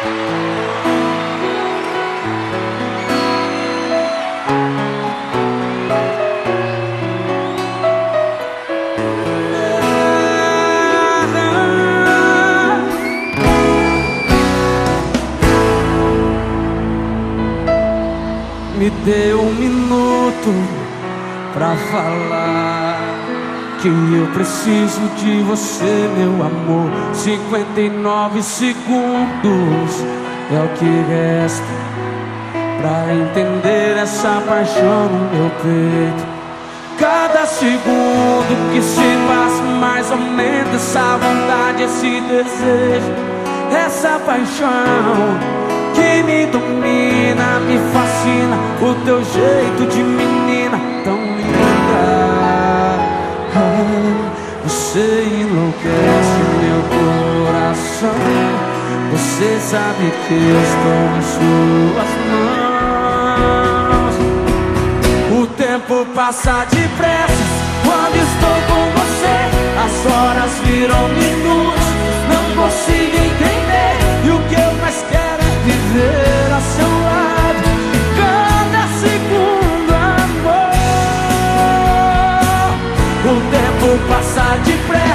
Me dê um minuto pra falar que eu preciso de você, meu amor. 59 segundos é o que resta pra entender essa paixão no meu peito. Cada segundo que se passa mais aumenta essa vontade, esse desejo, essa paixão que me domina, me fascina o teu jeito de menina Você sabe que eu estou em suas mãos. O tempo passa depressa quando estou com você. As horas viram minutos, não consigo entender. E o que eu mais quero viver a seu lado cada segundo, amor. O tempo passa depressa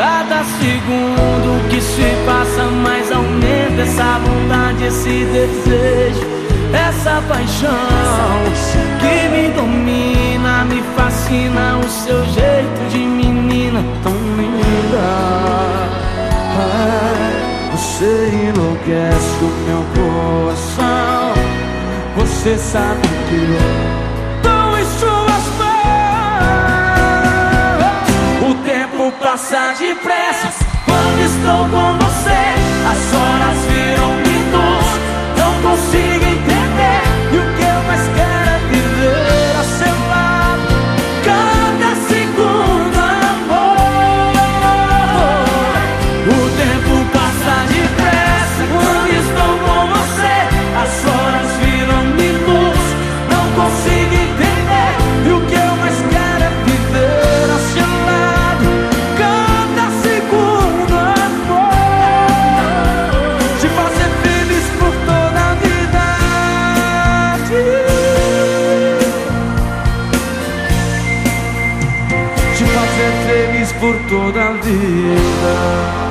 Cada segundo que se passa mais aumenta essa vontade, esse desejo, essa paixão que me domina, me fascina o seu jeito de menina tão linda. Ah, você enlouquece o meu coração. Você sabe que eu passa depressa por toda a vida.